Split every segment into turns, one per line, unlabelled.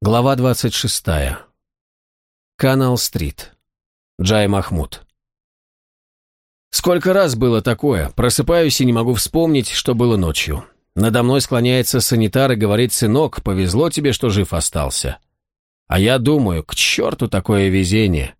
Глава 26. Канал-стрит. Джай Махмуд. Сколько раз было такое, просыпаюсь и не могу вспомнить, что было ночью. Надо мной склоняется санитар и говорит, сынок, повезло тебе, что жив остался. А я думаю, к черту такое везение.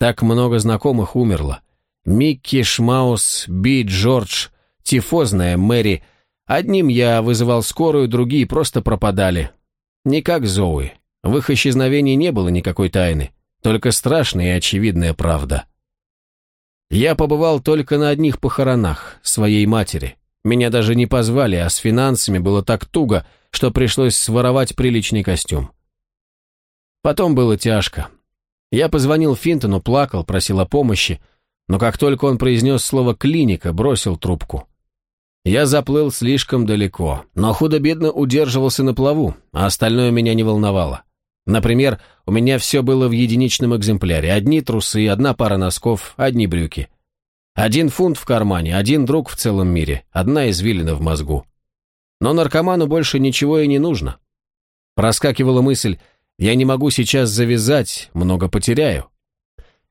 Так много знакомых умерло. Микки, Шмаус, Би, Джордж, тифозная Мэри. Одним я вызывал скорую, другие просто пропадали, не как Зоуи. В их исчезновении не было никакой тайны, только страшная и очевидная правда. Я побывал только на одних похоронах своей матери. Меня даже не позвали, а с финансами было так туго, что пришлось своровать приличный костюм. Потом было тяжко. Я позвонил Финтону, плакал, просил о помощи, но как только он произнес слово «клиника», бросил трубку. Я заплыл слишком далеко, но худо-бедно удерживался на плаву, а остальное меня не волновало. Например, у меня все было в единичном экземпляре. Одни трусы, одна пара носков, одни брюки. Один фунт в кармане, один друг в целом мире, одна извилина в мозгу. Но наркоману больше ничего и не нужно. Проскакивала мысль, я не могу сейчас завязать, много потеряю.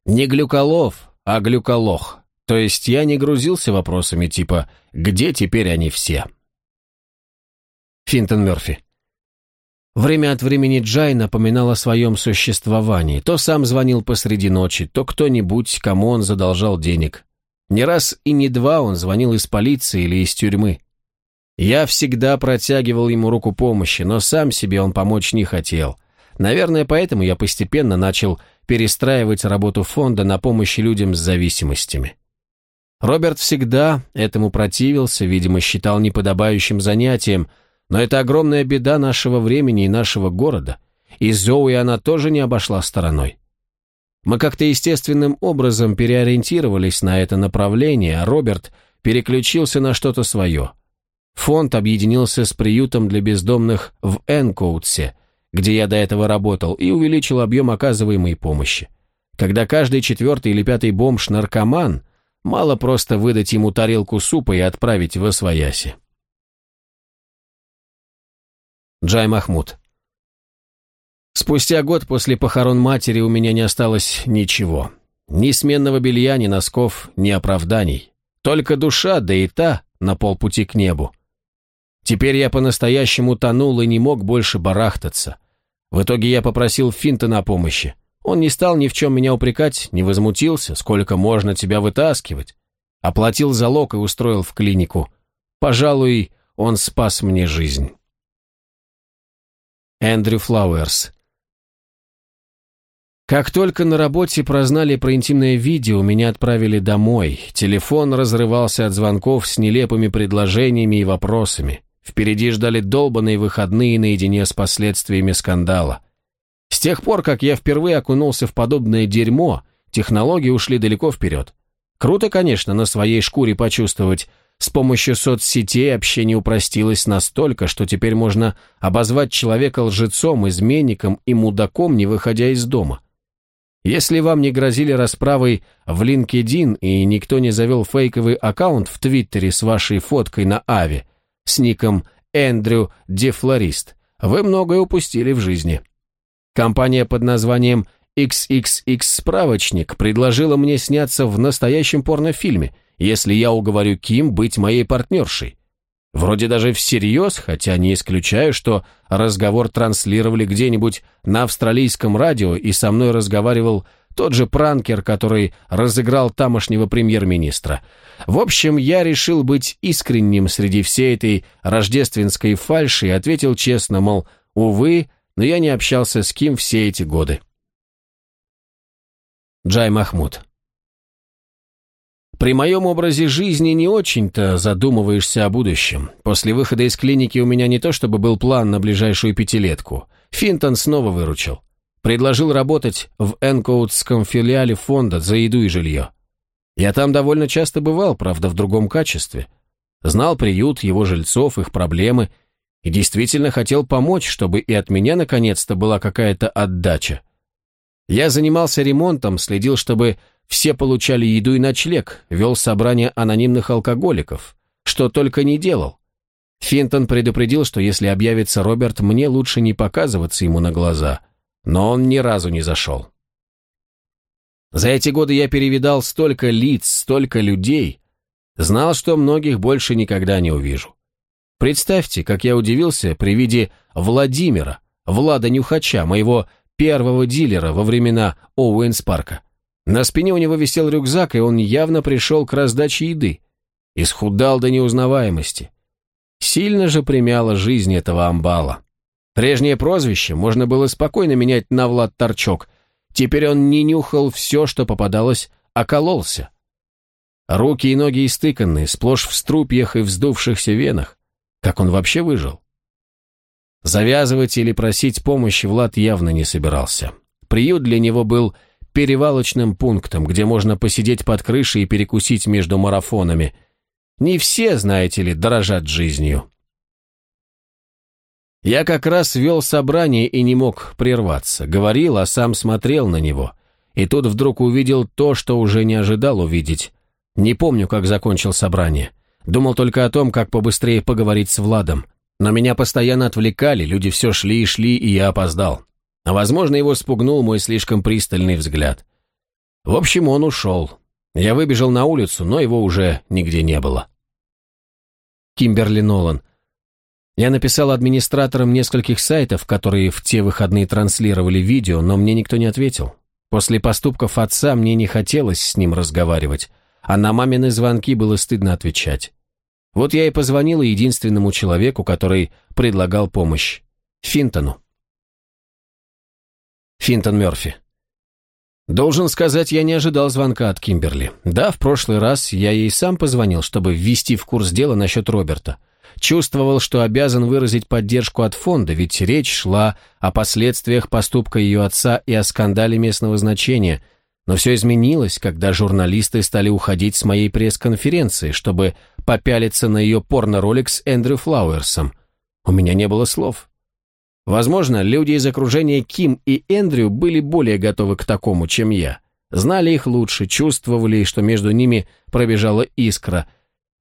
Не глюколов, а глюколох. То есть я не грузился вопросами типа «Где теперь они все?» Финтон Мерфи. Время от времени Джай напоминал о своем существовании. То сам звонил посреди ночи, то кто-нибудь, кому он задолжал денег. Не раз и не два он звонил из полиции или из тюрьмы. Я всегда протягивал ему руку помощи, но сам себе он помочь не хотел. Наверное, поэтому я постепенно начал перестраивать работу фонда на помощь людям с зависимостями. Роберт всегда этому противился, видимо, считал неподобающим занятием, но это огромная беда нашего времени и нашего города, и Зоуи она тоже не обошла стороной. Мы как-то естественным образом переориентировались на это направление, а Роберт переключился на что-то свое. Фонд объединился с приютом для бездомных в Энкоутсе, где я до этого работал, и увеличил объем оказываемой помощи. Когда каждый четвертый или пятый бомж-наркоман – Мало просто выдать ему тарелку супа и отправить в освояси. Джай Махмуд. Спустя год после похорон матери у меня не осталось ничего. Ни сменного белья, ни носков, ни оправданий. Только душа, да и та, на полпути к небу. Теперь я по-настоящему тонул и не мог больше барахтаться. В итоге я попросил Финтона о помощи. Он не стал ни в чем меня упрекать, не возмутился, сколько можно тебя вытаскивать. Оплатил залог и устроил в клинику. Пожалуй, он спас мне жизнь. Эндрю Флауэрс как только на работе прознали про интимное видео, меня отправили домой. Телефон разрывался от звонков с нелепыми предложениями и вопросами. Впереди ждали долбанные выходные наедине с последствиями скандала. С тех пор, как я впервые окунулся в подобное дерьмо, технологии ушли далеко вперед. Круто, конечно, на своей шкуре почувствовать. С помощью соцсетей общение упростилось настолько, что теперь можно обозвать человека лжецом, изменником и мудаком, не выходя из дома. Если вам не грозили расправой в LinkedIn и никто не завел фейковый аккаунт в Твиттере с вашей фоткой на ави с ником Эндрю Дефлорист, вы многое упустили в жизни. Компания под названием «XXX-справочник» предложила мне сняться в настоящем порнофильме, если я уговорю Ким быть моей партнершей. Вроде даже всерьез, хотя не исключаю, что разговор транслировали где-нибудь на австралийском радио, и со мной разговаривал тот же пранкер, который разыграл тамошнего премьер-министра. В общем, я решил быть искренним среди всей этой рождественской фальши и ответил честно, мол, увы, но я не общался с Ким все эти годы. Джай Махмуд. При моем образе жизни не очень-то задумываешься о будущем. После выхода из клиники у меня не то чтобы был план на ближайшую пятилетку. Финтон снова выручил. Предложил работать в Энкоутском филиале фонда за еду и жилье. Я там довольно часто бывал, правда, в другом качестве. Знал приют, его жильцов, их проблемы – и действительно хотел помочь, чтобы и от меня наконец-то была какая-то отдача. Я занимался ремонтом, следил, чтобы все получали еду и ночлег, вел собрание анонимных алкоголиков, что только не делал. Финтон предупредил, что если объявится Роберт, мне лучше не показываться ему на глаза, но он ни разу не зашел. За эти годы я перевидал столько лиц, столько людей, знал, что многих больше никогда не увижу. Представьте, как я удивился при виде Владимира, Влада Нюхача, моего первого дилера во времена Оуэнс Парка. На спине у него висел рюкзак, и он явно пришел к раздаче еды. Исхудал до неузнаваемости. Сильно же примяла жизнь этого амбала. Прежнее прозвище можно было спокойно менять на Влад Торчок. Теперь он не нюхал все, что попадалось, а кололся. Руки и ноги истыканные, сплошь в струпьях и вздувшихся венах. Как он вообще выжил? Завязывать или просить помощи Влад явно не собирался. Приют для него был перевалочным пунктом, где можно посидеть под крышей и перекусить между марафонами. Не все, знаете ли, дорожат жизнью. Я как раз вел собрание и не мог прерваться. Говорил, а сам смотрел на него. И тут вдруг увидел то, что уже не ожидал увидеть. Не помню, как закончил собрание. Думал только о том, как побыстрее поговорить с Владом. Но меня постоянно отвлекали, люди все шли и шли, и я опоздал. А возможно, его спугнул мой слишком пристальный взгляд. В общем, он ушел. Я выбежал на улицу, но его уже нигде не было. Кимберли Нолан. Я написал администраторам нескольких сайтов, которые в те выходные транслировали видео, но мне никто не ответил. После поступков отца мне не хотелось с ним разговаривать, а на мамины звонки было стыдно отвечать. Вот я и позвонила единственному человеку, который предлагал помощь – Финтону. Финтон Мёрфи. Должен сказать, я не ожидал звонка от Кимберли. Да, в прошлый раз я ей сам позвонил, чтобы ввести в курс дела насчет Роберта. Чувствовал, что обязан выразить поддержку от фонда, ведь речь шла о последствиях поступка ее отца и о скандале местного значения – но все изменилось, когда журналисты стали уходить с моей пресс-конференции, чтобы попялиться на ее порно-ролик с Эндрю Флауэрсом. У меня не было слов. Возможно, люди из окружения Ким и Эндрю были более готовы к такому, чем я. Знали их лучше, чувствовали, что между ними пробежала искра.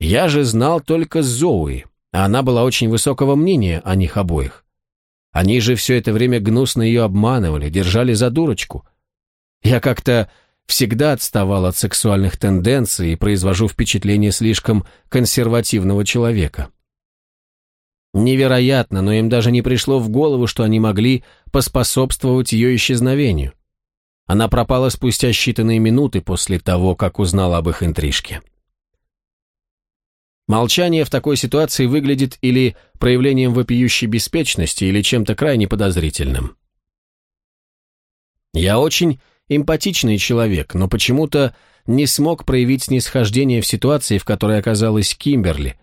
Я же знал только Зоуи, а она была очень высокого мнения о них обоих. Они же все это время гнусно ее обманывали, держали за дурочку. Я как-то всегда отставал от сексуальных тенденций и произвожу впечатление слишком консервативного человека. Невероятно, но им даже не пришло в голову, что они могли поспособствовать ее исчезновению. Она пропала спустя считанные минуты после того, как узнала об их интрижке. Молчание в такой ситуации выглядит или проявлением вопиющей беспечности, или чем-то крайне подозрительным. Я очень Эмпатичный человек, но почему-то не смог проявить снисхождение в ситуации, в которой оказалась Кимберли.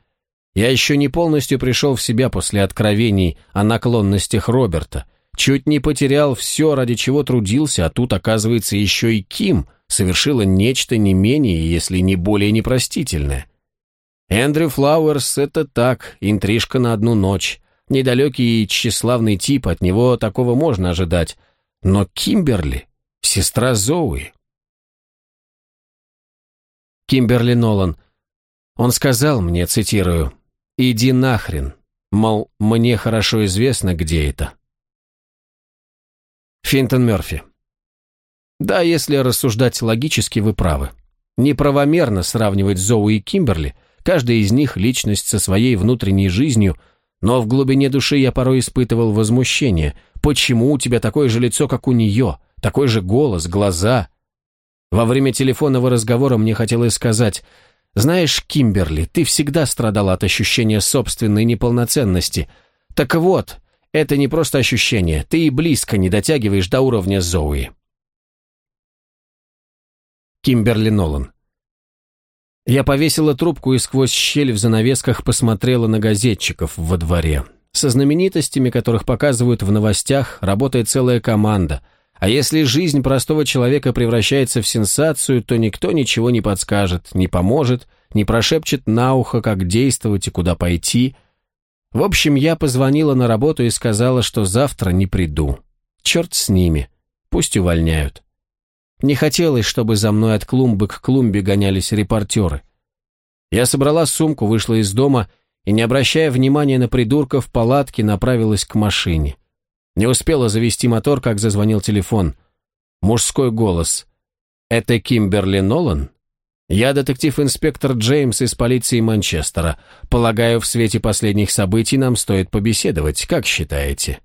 Я еще не полностью пришел в себя после откровений о наклонностях Роберта. Чуть не потерял все, ради чего трудился, а тут, оказывается, еще и Ким совершила нечто не менее, если не более непростительное. Эндрю Флауэрс — это так, интрижка на одну ночь. Недалекий и тщеславный тип, от него такого можно ожидать. Но Кимберли Сестра Зоуи. Кимберли Нолан. Он сказал мне, цитирую, «Иди нахрен», мол, мне хорошо известно, где это. Финтон Мерфи. Да, если рассуждать логически, вы правы. Неправомерно сравнивать Зоу и Кимберли, каждая из них личность со своей внутренней жизнью, но в глубине души я порой испытывал возмущение. Почему у тебя такое же лицо, как у нее? Такой же голос, глаза. Во время телефонного разговора мне хотелось сказать, «Знаешь, Кимберли, ты всегда страдала от ощущения собственной неполноценности. Так вот, это не просто ощущение, ты и близко не дотягиваешь до уровня Зоуи». Кимберли Нолан я повесила трубку и сквозь щель в занавесках посмотрела на газетчиков во дворе. Со знаменитостями, которых показывают в новостях, работает целая команда. А если жизнь простого человека превращается в сенсацию, то никто ничего не подскажет, не поможет, не прошепчет на ухо, как действовать и куда пойти. В общем, я позвонила на работу и сказала, что завтра не приду. Черт с ними, пусть увольняют. Не хотелось, чтобы за мной от клумбы к клумбе гонялись репортеры. Я собрала сумку, вышла из дома и, не обращая внимания на придурков в палатке направилась к машине. Не успела завести мотор, как зазвонил телефон. Мужской голос. «Это Кимберли Нолан?» «Я детектив-инспектор Джеймс из полиции Манчестера. Полагаю, в свете последних событий нам стоит побеседовать, как считаете?»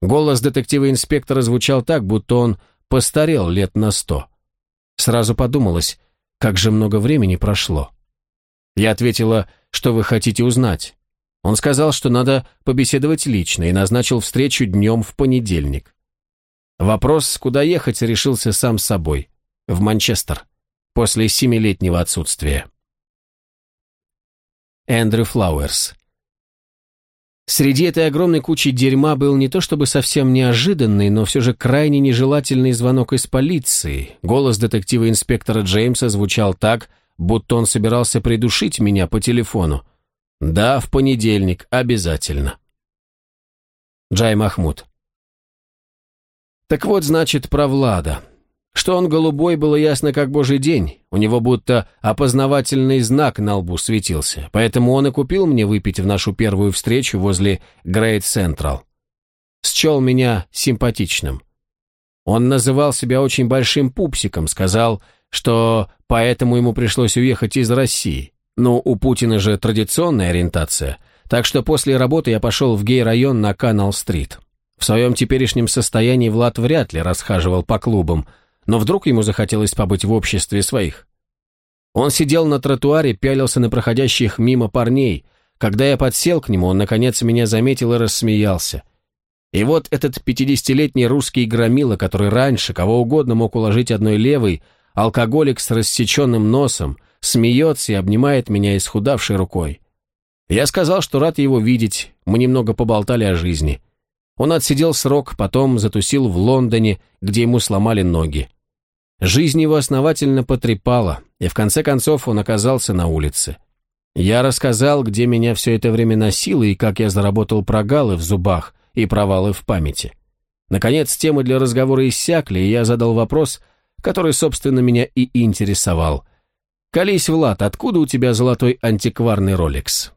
Голос детектива-инспектора звучал так, будто он постарел лет на сто. Сразу подумалось, как же много времени прошло. Я ответила, что вы хотите узнать. Он сказал, что надо побеседовать лично и назначил встречу днем в понедельник. Вопрос, куда ехать, решился сам собой. В Манчестер. После семилетнего отсутствия. Эндрю Флауэрс. Среди этой огромной кучи дерьма был не то чтобы совсем неожиданный, но все же крайне нежелательный звонок из полиции. Голос детектива-инспектора Джеймса звучал так, будто он собирался придушить меня по телефону. Да, в понедельник, обязательно. Джай Махмуд. Так вот, значит, про Влада. Что он голубой, было ясно как божий день. У него будто опознавательный знак на лбу светился. Поэтому он и купил мне выпить в нашу первую встречу возле Грейт Централ. Счел меня симпатичным. Он называл себя очень большим пупсиком, сказал, что поэтому ему пришлось уехать из России. Но у Путина же традиционная ориентация, так что после работы я пошел в гей-район на Канал-стрит. В своем теперешнем состоянии Влад вряд ли расхаживал по клубам, но вдруг ему захотелось побыть в обществе своих. Он сидел на тротуаре, пялился на проходящих мимо парней. Когда я подсел к нему, он, наконец, меня заметил и рассмеялся. И вот этот пятидесятилетний русский громила, который раньше кого угодно мог уложить одной левой, алкоголик с рассеченным носом, смеется и обнимает меня исхудавшей рукой. Я сказал, что рад его видеть, мы немного поболтали о жизни. Он отсидел срок, потом затусил в Лондоне, где ему сломали ноги. Жизнь его основательно потрепала, и в конце концов он оказался на улице. Я рассказал, где меня все это время носило и как я заработал прогалы в зубах и провалы в памяти. Наконец, темы для разговора иссякли, и я задал вопрос, который, собственно, меня и интересовал – Колись, Влад, откуда у тебя золотой антикварный ролекс?